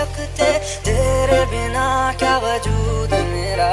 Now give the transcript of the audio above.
सकते तेरे बिना क्या वजूद मेरा?